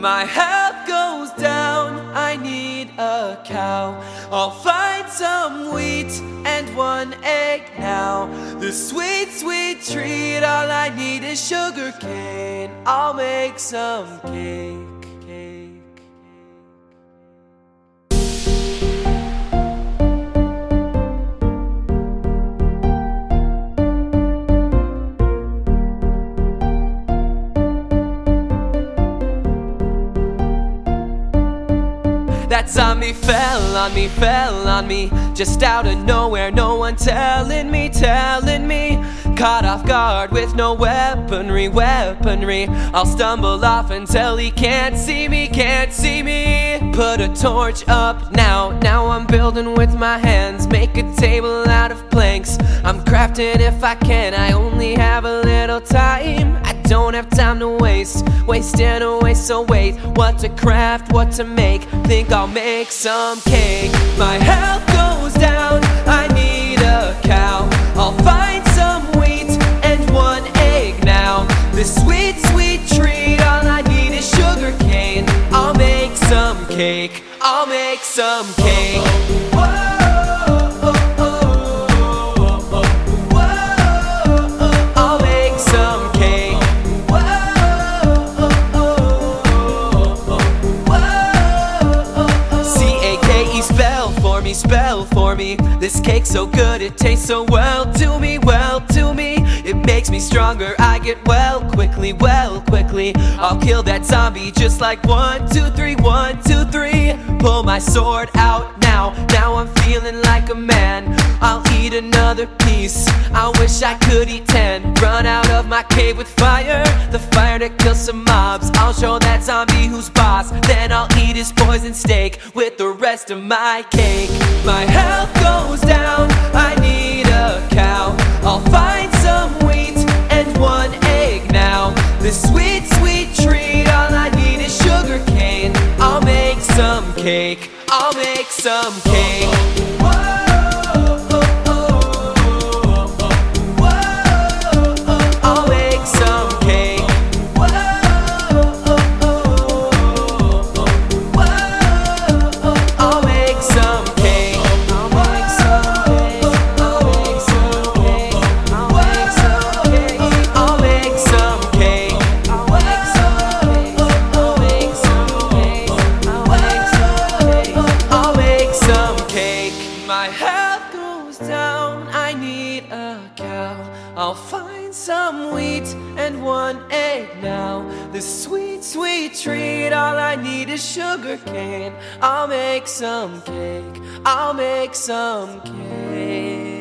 My health goes down, I need a cow. I'll find some wheat and one egg now. The sweet, sweet treat, all I need is sugar cane. I'll make some cake. That zombie fell on me, fell on me. Just out of nowhere, no one telling me, telling me. Caught off guard with no weaponry, weaponry. I'll stumble off until he can't see me, can't see me. Put a torch up now, now I'm building with my hands. Make a table out of planks. I'm crafting if I can, I only have a little time don't have time to waste, wasting away so wait. What to craft, what to make, think I'll make some cake. My health goes down, I need a cow. I'll find some wheat and one egg now. This sweet, sweet treat, all I need is sugar cane. I'll make some cake, I'll make some cake me, spell for me. This cake's so good, it tastes so well. To me, well to me. It makes me stronger, I get well quickly, well quickly. I'll kill that zombie just like one, two, three, one, two, three. Pull my sword out now, now I'm feeling like a man. I'll eat another piece, I wish I could eat ten. Run out my cave with fire, the fire to kill some mobs. I'll show that zombie who's boss, then I'll eat his poison steak With the rest of my cake. My health goes down, I need a cow. I'll find some wheat and one egg now. This sweet, sweet treat, all I need is sugar cane. I'll make some cake, I'll make some cake I need a cow. I'll find some wheat and one egg now. This sweet, sweet treat. All I need is sugar cane. I'll make some cake. I'll make some cake.